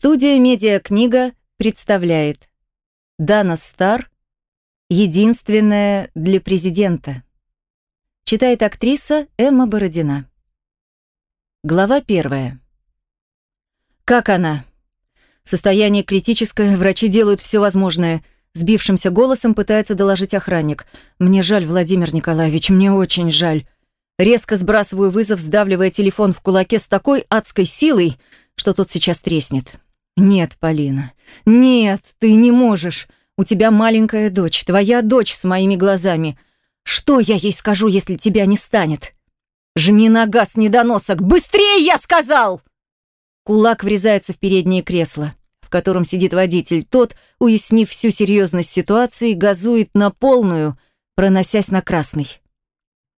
Студия «Медиакнига» представляет Дана Стар «Единственная для президента». Читает актриса Эмма Бородина. Глава первая. «Как она?» «Состояние критическое, врачи делают все возможное», сбившимся голосом пытается доложить охранник. «Мне жаль, Владимир Николаевич, мне очень жаль». Резко сбрасываю вызов, сдавливая телефон в кулаке с такой адской силой, что тот сейчас треснет. «Нет, Полина, нет, ты не можешь. У тебя маленькая дочь, твоя дочь с моими глазами. Что я ей скажу, если тебя не станет? Жми на газ, недоносок! Быстрее, я сказал!» Кулак врезается в переднее кресло, в котором сидит водитель. Тот, уяснив всю серьезность ситуации, газует на полную, проносясь на красный.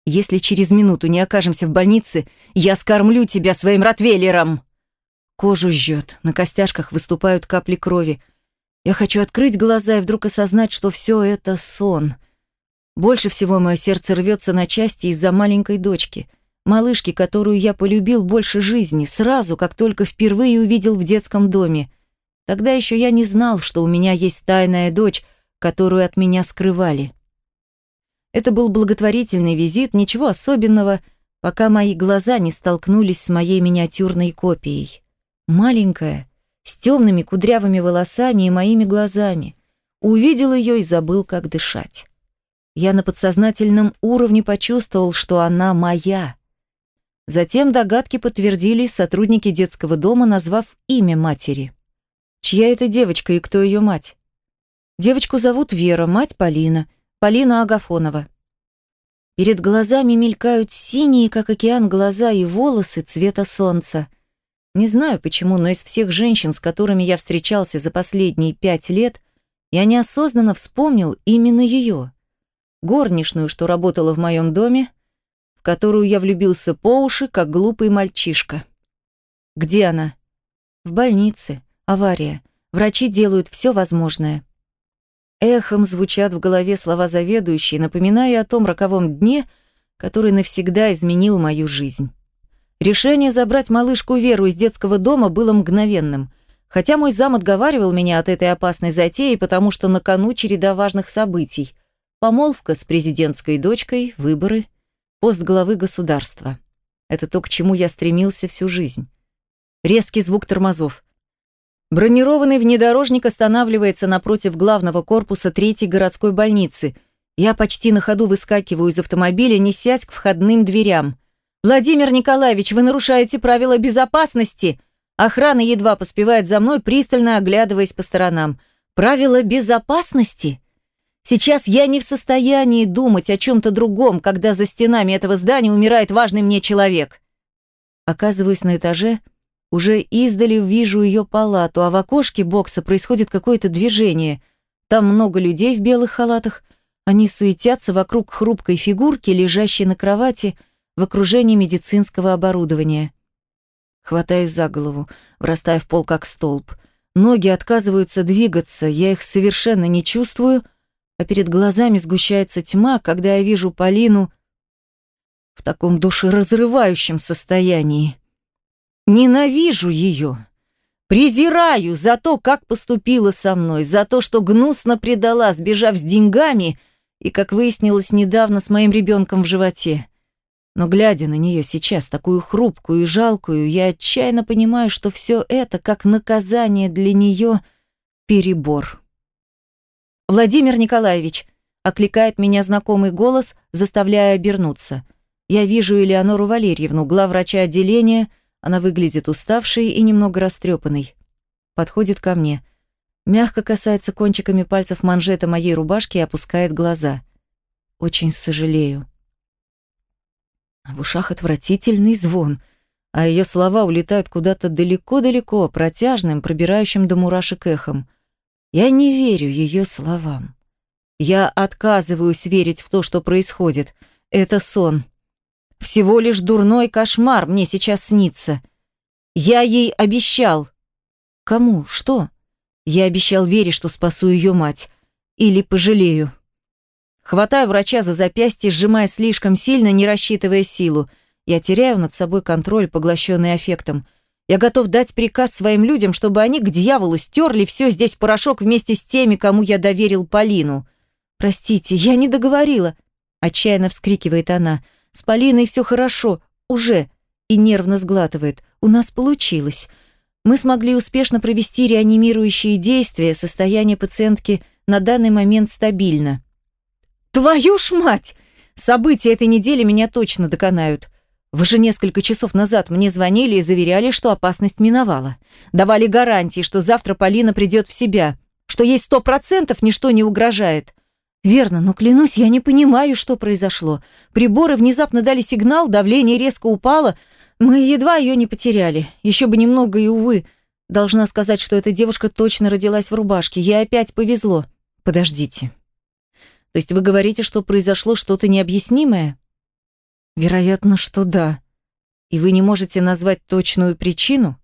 «Если через минуту не окажемся в больнице, я скормлю тебя своим ротвейлером!» Кожу жжет, на костяшках выступают капли крови. Я хочу открыть глаза и вдруг осознать, что все это сон. Больше всего мое сердце рвется на части из-за маленькой дочки, малышки, которую я полюбил больше жизни, сразу, как только впервые увидел в детском доме. Тогда еще я не знал, что у меня есть тайная дочь, которую от меня скрывали. Это был благотворительный визит, ничего особенного, пока мои глаза не столкнулись с моей миниатюрной копией маленькая, с темными кудрявыми волосами и моими глазами. Увидел ее и забыл, как дышать. Я на подсознательном уровне почувствовал, что она моя. Затем догадки подтвердили сотрудники детского дома, назвав имя матери. Чья это девочка и кто ее мать? Девочку зовут Вера, мать Полина, Полина Агафонова. Перед глазами мелькают синие, как океан, глаза и волосы цвета солнца – не знаю почему, но из всех женщин, с которыми я встречался за последние пять лет, я неосознанно вспомнил именно ее. Горничную, что работала в моем доме, в которую я влюбился по уши, как глупый мальчишка. Где она? В больнице. Авария. Врачи делают все возможное. Эхом звучат в голове слова заведующей, напоминая о том роковом дне, который навсегда изменил мою жизнь. Решение забрать малышку Веру из детского дома было мгновенным. Хотя мой зам отговаривал меня от этой опасной затеи, потому что на кону череда важных событий. Помолвка с президентской дочкой, выборы, пост главы государства. Это то, к чему я стремился всю жизнь. Резкий звук тормозов. Бронированный внедорожник останавливается напротив главного корпуса третьей городской больницы. Я почти на ходу выскакиваю из автомобиля, несясь к входным дверям. «Владимир Николаевич, вы нарушаете правила безопасности!» Охрана едва поспевает за мной, пристально оглядываясь по сторонам. «Правила безопасности?» Сейчас я не в состоянии думать о чем-то другом, когда за стенами этого здания умирает важный мне человек. Оказываюсь на этаже, уже издали вижу ее палату, а в окошке бокса происходит какое-то движение. Там много людей в белых халатах. Они суетятся вокруг хрупкой фигурки, лежащей на кровати, в окружении медицинского оборудования. Хватаюсь за голову, врастая в пол как столб. Ноги отказываются двигаться, я их совершенно не чувствую, а перед глазами сгущается тьма, когда я вижу Полину в таком душеразрывающем состоянии. Ненавижу ее. Презираю за то, как поступила со мной, за то, что гнусно предала, сбежав с деньгами и, как выяснилось недавно, с моим ребенком в животе. Но глядя на нее сейчас, такую хрупкую и жалкую, я отчаянно понимаю, что все это, как наказание для нее, перебор. «Владимир Николаевич!» — окликает меня знакомый голос, заставляя обернуться. Я вижу Элеонору Валерьевну, главврача отделения, она выглядит уставшей и немного растрепанной. Подходит ко мне. Мягко касается кончиками пальцев манжета моей рубашки и опускает глаза. Очень сожалею. В ушах отвратительный звон, а ее слова улетают куда-то далеко-далеко, протяжным, пробирающим до мурашек эхом. Я не верю ее словам. Я отказываюсь верить в то, что происходит. Это сон. Всего лишь дурной кошмар мне сейчас снится. Я ей обещал. Кому? Что? Я обещал Вере, что спасу ее мать. Или пожалею. Хватаю врача за запястье, сжимая слишком сильно, не рассчитывая силу. Я теряю над собой контроль, поглощенный аффектом. Я готов дать приказ своим людям, чтобы они к дьяволу стерли все здесь порошок вместе с теми, кому я доверил Полину. Простите, я не договорила, отчаянно вскрикивает она. С Полиной все хорошо, уже, и нервно сглатывает. У нас получилось. Мы смогли успешно провести реанимирующие действия, состояние пациентки на данный момент стабильно. Твою ж мать! События этой недели меня точно доконают. Вы же несколько часов назад мне звонили и заверяли, что опасность миновала. Давали гарантии, что завтра Полина придет в себя, что ей сто процентов ничто не угрожает. Верно, но клянусь, я не понимаю, что произошло. Приборы внезапно дали сигнал, давление резко упало. Мы едва ее не потеряли. Еще бы немного и, увы. Должна сказать, что эта девушка точно родилась в рубашке. Ей опять повезло. Подождите. То есть вы говорите, что произошло что-то необъяснимое? Вероятно, что да. И вы не можете назвать точную причину?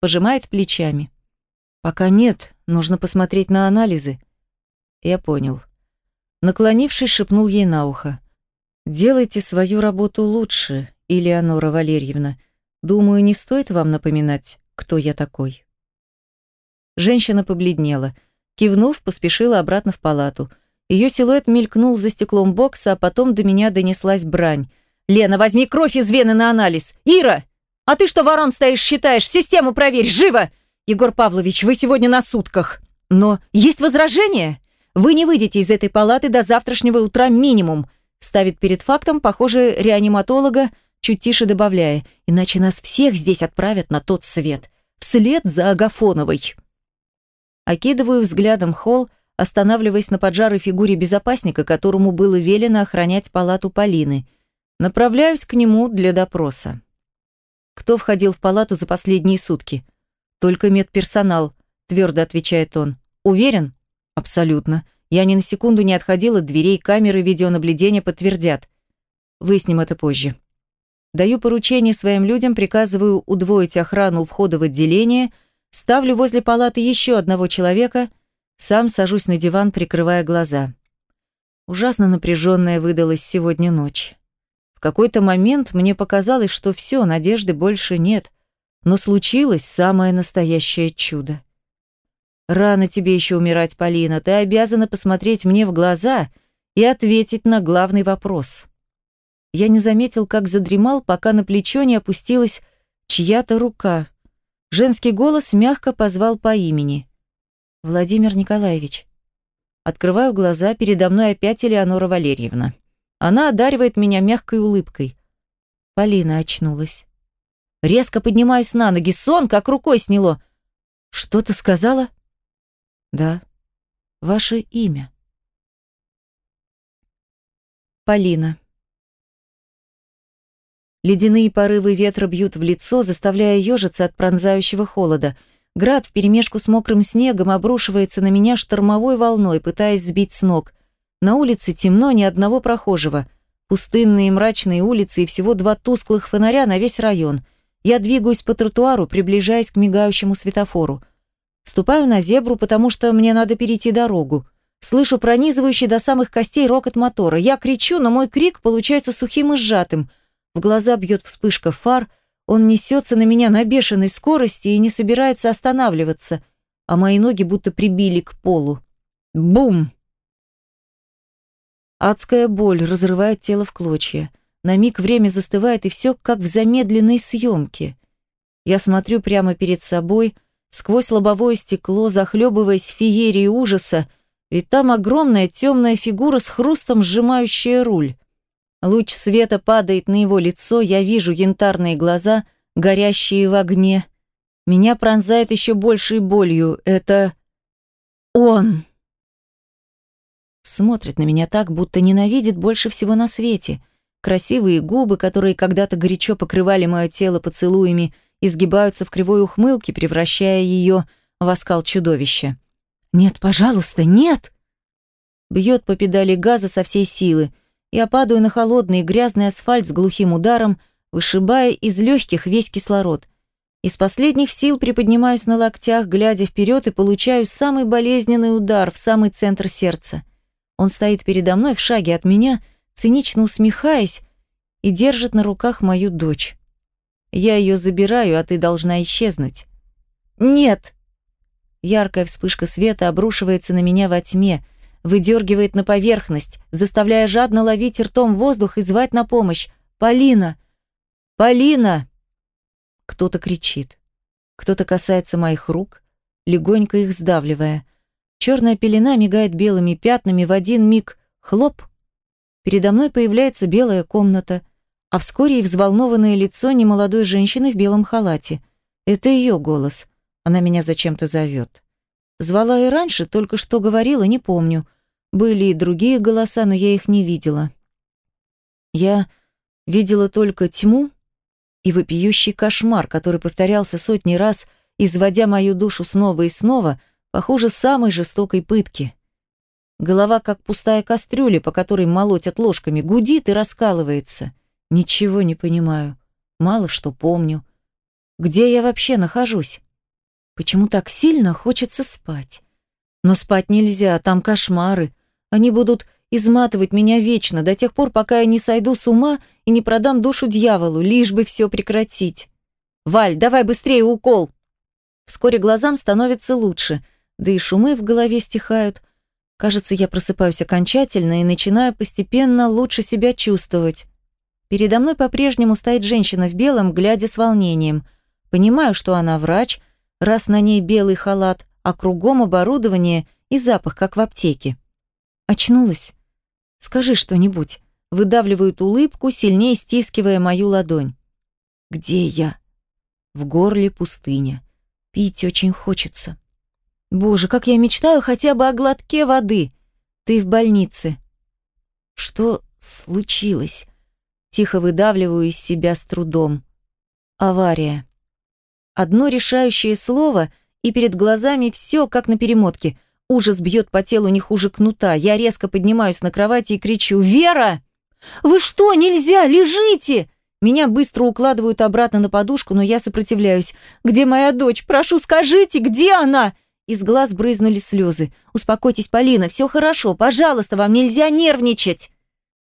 Пожимает плечами. Пока нет, нужно посмотреть на анализы. Я понял. Наклонившись, шепнул ей на ухо. «Делайте свою работу лучше, Элеонора Валерьевна. Думаю, не стоит вам напоминать, кто я такой». Женщина побледнела. Кивнув, поспешила обратно в палату. Ее силуэт мелькнул за стеклом бокса, а потом до меня донеслась брань. «Лена, возьми кровь из вены на анализ! Ира! А ты что, ворон стоишь, считаешь? Систему проверь, живо! Егор Павлович, вы сегодня на сутках. Но есть возражение? Вы не выйдете из этой палаты до завтрашнего утра минимум!» Ставит перед фактом, похоже, реаниматолога, чуть тише добавляя, иначе нас всех здесь отправят на тот свет, вслед за Агафоновой. Окидываю взглядом холл, останавливаясь на поджарой фигуре безопасника, которому было велено охранять палату Полины – Направляюсь к нему для допроса. Кто входил в палату за последние сутки? Только медперсонал, твердо отвечает он. Уверен? Абсолютно. Я ни на секунду не отходил от дверей, камеры видеонаблюдения подтвердят. Выясним это позже. Даю поручение своим людям, приказываю удвоить охрану у входа в отделение, ставлю возле палаты еще одного человека, сам сажусь на диван, прикрывая глаза. Ужасно напряженная выдалась сегодня ночь. В какой-то момент мне показалось, что все, надежды больше нет. Но случилось самое настоящее чудо. Рано тебе еще умирать, Полина. Ты обязана посмотреть мне в глаза и ответить на главный вопрос. Я не заметил, как задремал, пока на плечо не опустилась чья-то рука. Женский голос мягко позвал по имени. Владимир Николаевич. Открываю глаза, передо мной опять Элеонора Валерьевна. Она одаривает меня мягкой улыбкой. Полина очнулась. Резко поднимаюсь на ноги, сон как рукой сняло. Что ты сказала? Да, ваше имя. Полина. Ледяные порывы ветра бьют в лицо, заставляя ежиться от пронзающего холода. Град вперемешку с мокрым снегом обрушивается на меня штормовой волной, пытаясь сбить с ног. На улице темно, ни одного прохожего. Пустынные мрачные улицы и всего два тусклых фонаря на весь район. Я двигаюсь по тротуару, приближаясь к мигающему светофору. Ступаю на зебру, потому что мне надо перейти дорогу. Слышу пронизывающий до самых костей рокот мотора. Я кричу, но мой крик получается сухим и сжатым. В глаза бьет вспышка фар, он несется на меня на бешеной скорости и не собирается останавливаться, а мои ноги будто прибили к полу. Бум! Адская боль разрывает тело в клочья. На миг время застывает, и все как в замедленной съемке. Я смотрю прямо перед собой, сквозь лобовое стекло, захлебываясь феерией ужаса, ведь там огромная темная фигура с хрустом сжимающая руль. Луч света падает на его лицо, я вижу янтарные глаза, горящие в огне. Меня пронзает еще большей болью. Это он. Смотрит на меня так, будто ненавидит больше всего на свете. Красивые губы, которые когда-то горячо покрывали мое тело поцелуями, изгибаются в кривой ухмылке, превращая ее в оскал чудовища. «Нет, пожалуйста, нет!» Бьет по педали газа со всей силы. Я падаю на холодный и грязный асфальт с глухим ударом, вышибая из легких весь кислород. Из последних сил приподнимаюсь на локтях, глядя вперед и получаю самый болезненный удар в самый центр сердца. Он стоит передо мной в шаге от меня, цинично усмехаясь, и держит на руках мою дочь. Я ее забираю, а ты должна исчезнуть». «Нет!» Яркая вспышка света обрушивается на меня во тьме, выдергивает на поверхность, заставляя жадно ловить ртом воздух и звать на помощь. «Полина! Полина!» Кто-то кричит. Кто-то касается моих рук, легонько их сдавливая. Черная пелена мигает белыми пятнами в один миг. Хлоп! Передо мной появляется белая комната, а вскоре и взволнованное лицо немолодой женщины в белом халате. Это ее голос. Она меня зачем-то зовет. Звала и раньше, только что говорила, не помню. Были и другие голоса, но я их не видела. Я видела только тьму и вопиющий кошмар, который повторялся сотни раз, изводя мою душу снова и снова, похоже, самой жестокой пытки. Голова, как пустая кастрюля, по которой молотят ложками, гудит и раскалывается. Ничего не понимаю. Мало что помню. Где я вообще нахожусь? Почему так сильно хочется спать? Но спать нельзя, там кошмары. Они будут изматывать меня вечно, до тех пор, пока я не сойду с ума и не продам душу дьяволу, лишь бы все прекратить. «Валь, давай быстрее укол!» Вскоре глазам становится лучше, да и шумы в голове стихают. Кажется, я просыпаюсь окончательно и начинаю постепенно лучше себя чувствовать. Передо мной по-прежнему стоит женщина в белом, глядя с волнением. Понимаю, что она врач, раз на ней белый халат, а кругом оборудование и запах, как в аптеке. Очнулась. Скажи что-нибудь. Выдавливают улыбку, сильнее стискивая мою ладонь. Где я? В горле пустыня. Пить очень хочется. Боже, как я мечтаю хотя бы о глотке воды. Ты в больнице. Что случилось? Тихо выдавливаю из себя с трудом. Авария. Одно решающее слово, и перед глазами все как на перемотке. Ужас бьет по телу не хуже кнута. Я резко поднимаюсь на кровати и кричу «Вера! Вы что, нельзя, лежите!» Меня быстро укладывают обратно на подушку, но я сопротивляюсь. «Где моя дочь? Прошу, скажите, где она?» Из глаз брызнули слезы. «Успокойтесь, Полина, все хорошо. Пожалуйста, вам нельзя нервничать!»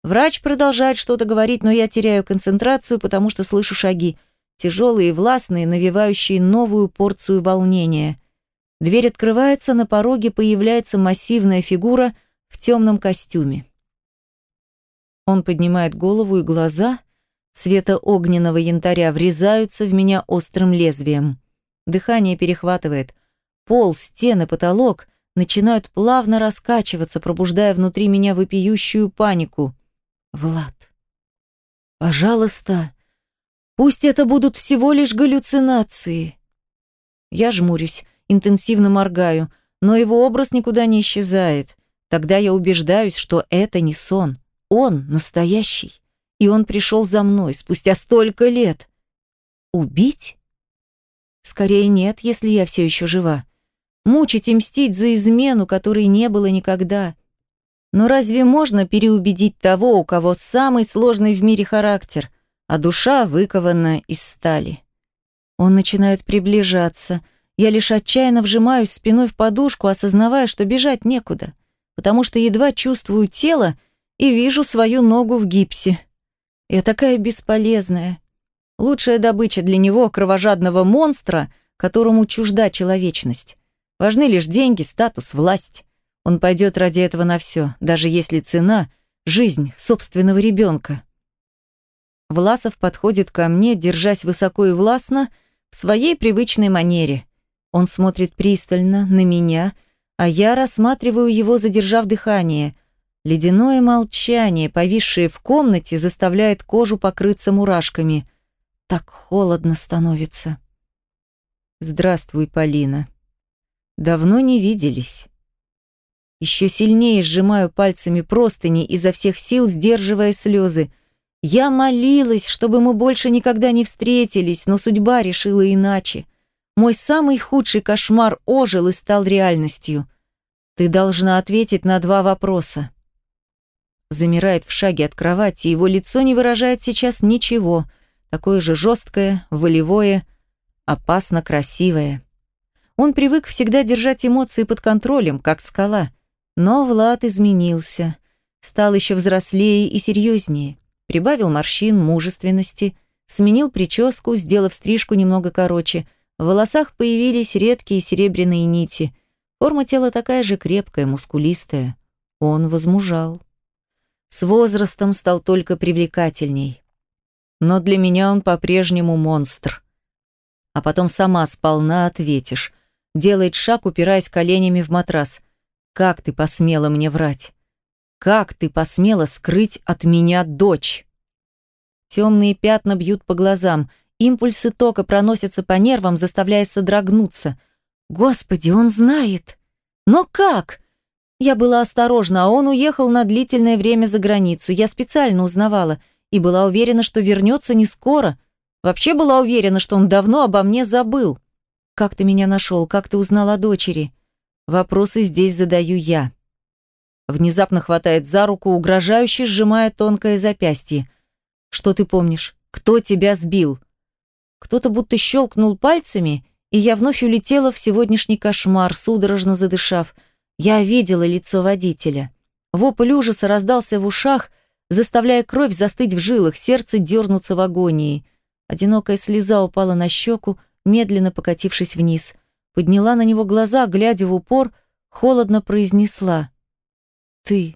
Врач продолжает что-то говорить, но я теряю концентрацию, потому что слышу шаги. Тяжелые и властные, навевающие новую порцию волнения. Дверь открывается, на пороге появляется массивная фигура в темном костюме. Он поднимает голову и глаза цвета огненного янтаря врезаются в меня острым лезвием. Дыхание перехватывает. Пол, стены, потолок начинают плавно раскачиваться, пробуждая внутри меня вопиющую панику. Влад. Пожалуйста. Пусть это будут всего лишь галлюцинации. Я жмурюсь интенсивно моргаю, но его образ никуда не исчезает. Тогда я убеждаюсь, что это не сон. Он настоящий. И он пришел за мной спустя столько лет. Убить? Скорее нет, если я все еще жива. Мучить и мстить за измену, которой не было никогда. Но разве можно переубедить того, у кого самый сложный в мире характер, а душа выкована из стали? Он начинает приближаться — я лишь отчаянно вжимаюсь спиной в подушку, осознавая, что бежать некуда, потому что едва чувствую тело и вижу свою ногу в гипсе. Я такая бесполезная. Лучшая добыча для него кровожадного монстра, которому чужда человечность. Важны лишь деньги, статус, власть. Он пойдет ради этого на все, даже если цена — жизнь собственного ребенка. Власов подходит ко мне, держась высоко и властно, в своей привычной манере. Он смотрит пристально на меня, а я рассматриваю его, задержав дыхание. Ледяное молчание, повисшее в комнате, заставляет кожу покрыться мурашками. Так холодно становится. «Здравствуй, Полина. Давно не виделись». Еще сильнее сжимаю пальцами простыни, изо всех сил сдерживая слезы. Я молилась, чтобы мы больше никогда не встретились, но судьба решила иначе. Мой самый худший кошмар ожил и стал реальностью. Ты должна ответить на два вопроса. Замирает в шаге от кровати, его лицо не выражает сейчас ничего. Такое же жесткое, волевое, опасно красивое. Он привык всегда держать эмоции под контролем, как скала. Но Влад изменился. Стал еще взрослее и серьезнее. Прибавил морщин, мужественности. Сменил прическу, сделав стрижку немного короче. В волосах появились редкие серебряные нити. Форма тела такая же крепкая, мускулистая. Он возмужал. С возрастом стал только привлекательней. Но для меня он по-прежнему монстр. А потом сама сполна ответишь. Делает шаг, упираясь коленями в матрас. Как ты посмела мне врать? Как ты посмела скрыть от меня дочь? Темные пятна бьют по глазам. Импульсы тока проносятся по нервам, заставляя содрогнуться. Господи, он знает. Но как? Я была осторожна, а он уехал на длительное время за границу. Я специально узнавала и была уверена, что вернется не скоро. Вообще была уверена, что он давно обо мне забыл. Как ты меня нашел? Как ты узнал о дочери? Вопросы здесь задаю я. Внезапно хватает за руку, угрожающе сжимая тонкое запястье. Что ты помнишь? Кто тебя сбил? Кто-то будто щелкнул пальцами, и я вновь улетела в сегодняшний кошмар, судорожно задышав. Я видела лицо водителя. Вопль ужаса раздался в ушах, заставляя кровь застыть в жилах, сердце дернуться в агонии. Одинокая слеза упала на щеку, медленно покатившись вниз. Подняла на него глаза, глядя в упор, холодно произнесла. «Ты